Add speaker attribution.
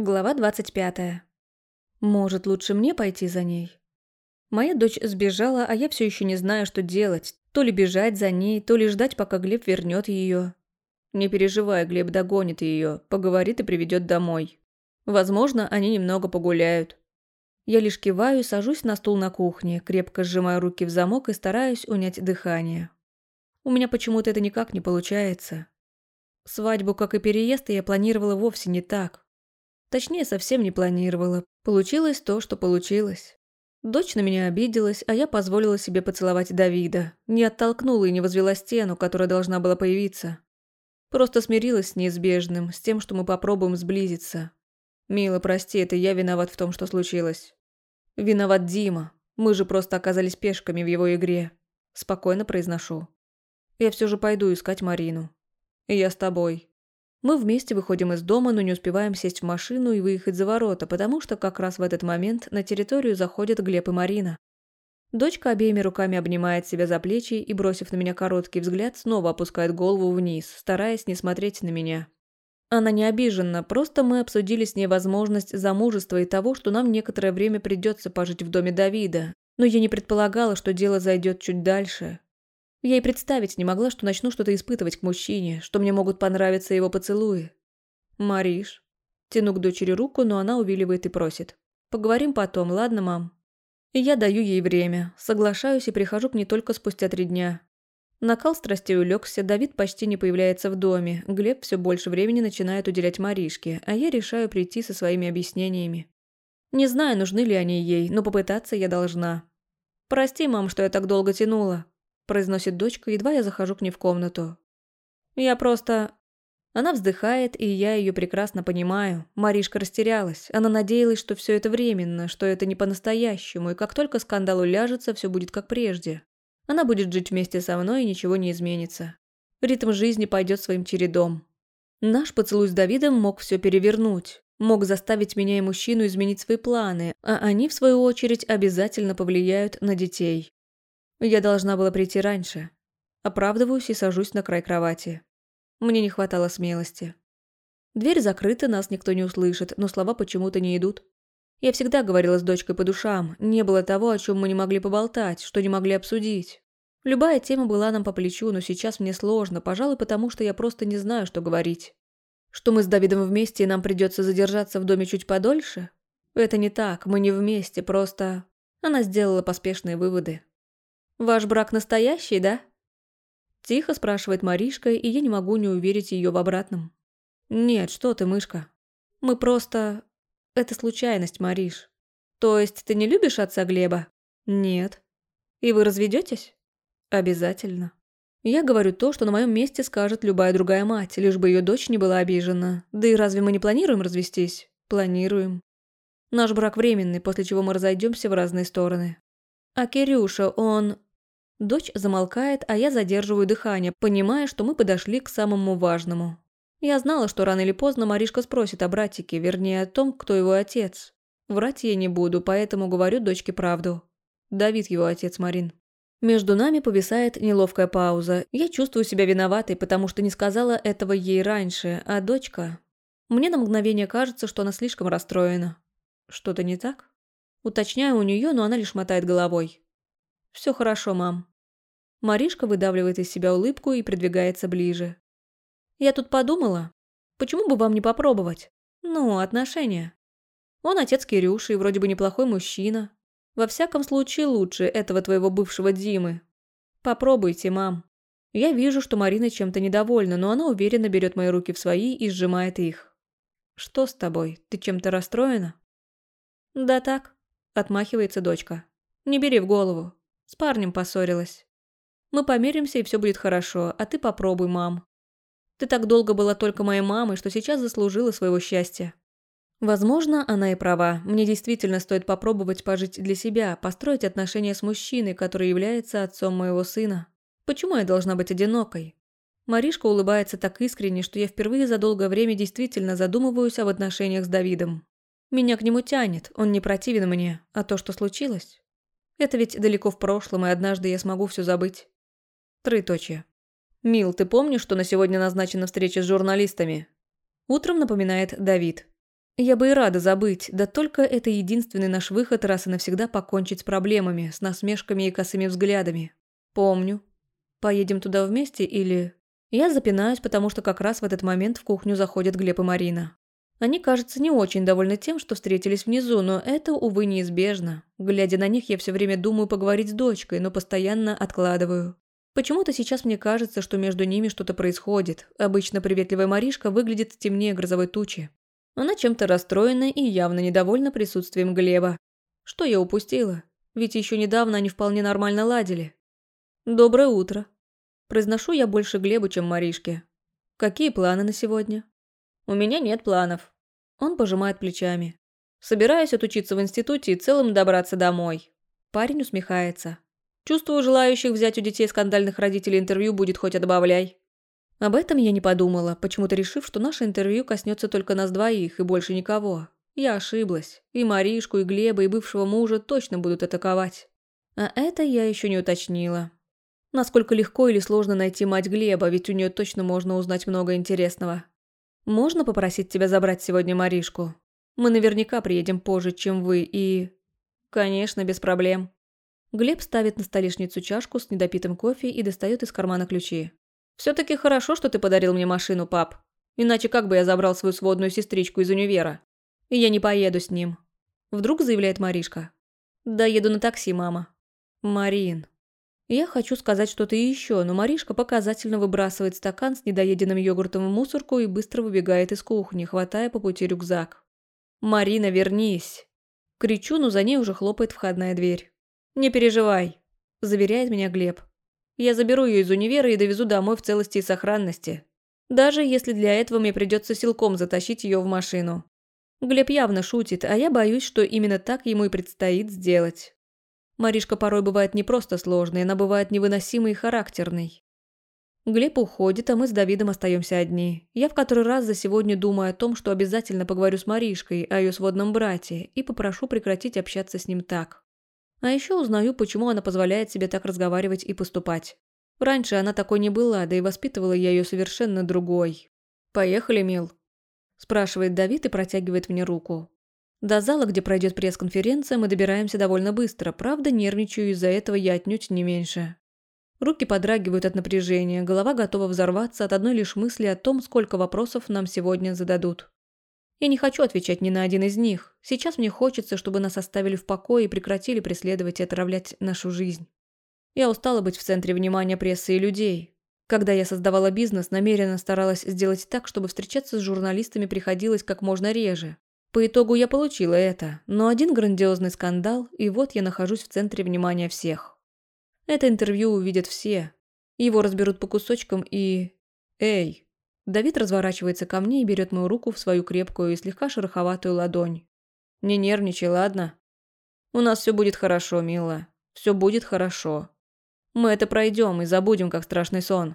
Speaker 1: Глава 25. Может, лучше мне пойти за ней? Моя дочь сбежала, а я все еще не знаю, что делать. То ли бежать за ней, то ли ждать, пока Глеб вернет ее. Не переживай, Глеб догонит ее, поговорит и приведет домой. Возможно, они немного погуляют. Я лишь киваю сажусь на стул на кухне, крепко сжимаю руки в замок и стараюсь унять дыхание. У меня почему-то это никак не получается. Свадьбу, как и переезд, я планировала вовсе не так. Точнее, совсем не планировала. Получилось то, что получилось. Дочь на меня обиделась, а я позволила себе поцеловать Давида. Не оттолкнула и не возвела стену, которая должна была появиться. Просто смирилась с неизбежным, с тем, что мы попробуем сблизиться. Мила, прости, это я виноват в том, что случилось. Виноват Дима. Мы же просто оказались пешками в его игре. Спокойно произношу. Я все же пойду искать Марину. И я с тобой. Мы вместе выходим из дома, но не успеваем сесть в машину и выехать за ворота, потому что как раз в этот момент на территорию заходят Глеб и Марина. Дочка обеими руками обнимает себя за плечи и, бросив на меня короткий взгляд, снова опускает голову вниз, стараясь не смотреть на меня. Она не обижена, просто мы обсудили с ней возможность замужества и того, что нам некоторое время придется пожить в доме Давида. Но я не предполагала, что дело зайдет чуть дальше. Я и представить не могла, что начну что-то испытывать к мужчине, что мне могут понравиться его поцелуи. «Мариш». Тяну к дочери руку, но она увиливает и просит. «Поговорим потом, ладно, мам?» И я даю ей время, соглашаюсь и прихожу к ней только спустя три дня. Накал страстей улегся, Давид почти не появляется в доме, Глеб все больше времени начинает уделять Маришке, а я решаю прийти со своими объяснениями. Не знаю, нужны ли они ей, но попытаться я должна. «Прости, мам, что я так долго тянула», произносит дочка, едва я захожу к ней в комнату. Я просто... Она вздыхает, и я ее прекрасно понимаю. Маришка растерялась. Она надеялась, что все это временно, что это не по-настоящему, и как только скандал уляжется, все будет как прежде. Она будет жить вместе со мной, и ничего не изменится. Ритм жизни пойдет своим чередом. Наш поцелуй с Давидом мог все перевернуть. Мог заставить меня и мужчину изменить свои планы, а они, в свою очередь, обязательно повлияют на детей. Я должна была прийти раньше. Оправдываюсь и сажусь на край кровати. Мне не хватало смелости. Дверь закрыта, нас никто не услышит, но слова почему-то не идут. Я всегда говорила с дочкой по душам, не было того, о чем мы не могли поболтать, что не могли обсудить. Любая тема была нам по плечу, но сейчас мне сложно, пожалуй, потому что я просто не знаю, что говорить. Что мы с Давидом вместе, и нам придется задержаться в доме чуть подольше? Это не так, мы не вместе, просто... Она сделала поспешные выводы. «Ваш брак настоящий, да?» Тихо спрашивает Маришка, и я не могу не уверить ее в обратном. «Нет, что ты, мышка. Мы просто... Это случайность, Мариш. То есть ты не любишь отца Глеба?» «Нет». «И вы разведетесь?» «Обязательно». Я говорю то, что на моем месте скажет любая другая мать, лишь бы ее дочь не была обижена. Да и разве мы не планируем развестись? Планируем. Наш брак временный, после чего мы разойдемся в разные стороны. А Кирюша, он... Дочь замолкает, а я задерживаю дыхание, понимая, что мы подошли к самому важному. Я знала, что рано или поздно Маришка спросит о братике, вернее о том, кто его отец. Врать я не буду, поэтому говорю дочке правду. Давид его отец, Марин. Между нами повисает неловкая пауза. Я чувствую себя виноватой, потому что не сказала этого ей раньше, а дочка... Мне на мгновение кажется, что она слишком расстроена. Что-то не так? Уточняю у нее, но она лишь мотает головой. Все хорошо, мам. Маришка выдавливает из себя улыбку и придвигается ближе. Я тут подумала, почему бы вам не попробовать? Ну, отношения. Он отец Кирюши и вроде бы неплохой мужчина. Во всяком случае, лучше этого твоего бывшего Димы. Попробуйте, мам. Я вижу, что Марина чем-то недовольна, но она уверенно берет мои руки в свои и сжимает их. Что с тобой? Ты чем-то расстроена? Да так, отмахивается дочка. Не бери в голову. С парнем поссорилась. Мы помиримся, и все будет хорошо, а ты попробуй, мам. Ты так долго была только моей мамой, что сейчас заслужила своего счастья. Возможно, она и права. Мне действительно стоит попробовать пожить для себя, построить отношения с мужчиной, который является отцом моего сына. Почему я должна быть одинокой? Маришка улыбается так искренне, что я впервые за долгое время действительно задумываюсь об отношениях с Давидом. Меня к нему тянет, он не противен мне, а то, что случилось... Это ведь далеко в прошлом, и однажды я смогу все забыть. Троеточие. «Мил, ты помнишь, что на сегодня назначена встреча с журналистами?» Утром напоминает Давид. Я бы и рада забыть, да только это единственный наш выход раз и навсегда покончить с проблемами, с насмешками и косыми взглядами. Помню. Поедем туда вместе или... Я запинаюсь, потому что как раз в этот момент в кухню заходят Глеб и Марина. Они, кажется, не очень довольны тем, что встретились внизу, но это, увы, неизбежно. Глядя на них, я все время думаю поговорить с дочкой, но постоянно откладываю. Почему-то сейчас мне кажется, что между ними что-то происходит. Обычно приветливая Маришка выглядит темнее грозовой тучи. Она чем-то расстроена и явно недовольна присутствием Глеба. Что я упустила? Ведь еще недавно они вполне нормально ладили. «Доброе утро». Произношу я больше Глебу, чем Маришке. «Какие планы на сегодня?» «У меня нет планов». Он пожимает плечами. «Собираюсь отучиться в институте и целым добраться домой». Парень усмехается. «Чувствую, желающих взять у детей скандальных родителей интервью будет хоть отбавляй». Об этом я не подумала, почему-то решив, что наше интервью коснется только нас двоих и больше никого. Я ошиблась. И Маришку, и Глеба, и бывшего мужа точно будут атаковать. А это я еще не уточнила. Насколько легко или сложно найти мать Глеба, ведь у нее точно можно узнать много интересного. «Можно попросить тебя забрать сегодня Маришку? Мы наверняка приедем позже, чем вы, и...» «Конечно, без проблем». Глеб ставит на столешницу чашку с недопитым кофе и достает из кармана ключи. «Все-таки хорошо, что ты подарил мне машину, пап. Иначе как бы я забрал свою сводную сестричку из универа? И я не поеду с ним». Вдруг заявляет Маришка. «Да еду на такси, мама». «Марин». Я хочу сказать что-то еще, но Маришка показательно выбрасывает стакан с недоеденным йогуртом в мусорку и быстро выбегает из кухни, хватая по пути рюкзак. «Марина, вернись!» Кричу, но за ней уже хлопает входная дверь. «Не переживай», – заверяет меня Глеб. «Я заберу ее из универа и довезу домой в целости и сохранности. Даже если для этого мне придется силком затащить ее в машину». Глеб явно шутит, а я боюсь, что именно так ему и предстоит сделать. Маришка порой бывает не просто сложной, она бывает невыносимой и характерной. Глеб уходит, а мы с Давидом остаемся одни. Я в который раз за сегодня думаю о том, что обязательно поговорю с Маришкой о ее сводном брате и попрошу прекратить общаться с ним так. А еще узнаю, почему она позволяет себе так разговаривать и поступать. Раньше она такой не была, да и воспитывала я ее совершенно другой. «Поехали, Мил?» – спрашивает Давид и протягивает мне руку. До зала, где пройдет пресс-конференция, мы добираемся довольно быстро, правда, нервничаю из-за этого я отнюдь не меньше. Руки подрагивают от напряжения, голова готова взорваться от одной лишь мысли о том, сколько вопросов нам сегодня зададут. Я не хочу отвечать ни на один из них. Сейчас мне хочется, чтобы нас оставили в покое и прекратили преследовать и отравлять нашу жизнь. Я устала быть в центре внимания прессы и людей. Когда я создавала бизнес, намеренно старалась сделать так, чтобы встречаться с журналистами приходилось как можно реже. По итогу я получила это, но один грандиозный скандал, и вот я нахожусь в центре внимания всех. Это интервью увидят все. Его разберут по кусочкам и... Эй! Давид разворачивается ко мне и берет мою руку в свою крепкую и слегка шероховатую ладонь. Не нервничай, ладно? У нас все будет хорошо, милая. Все будет хорошо. Мы это пройдем и забудем, как страшный сон.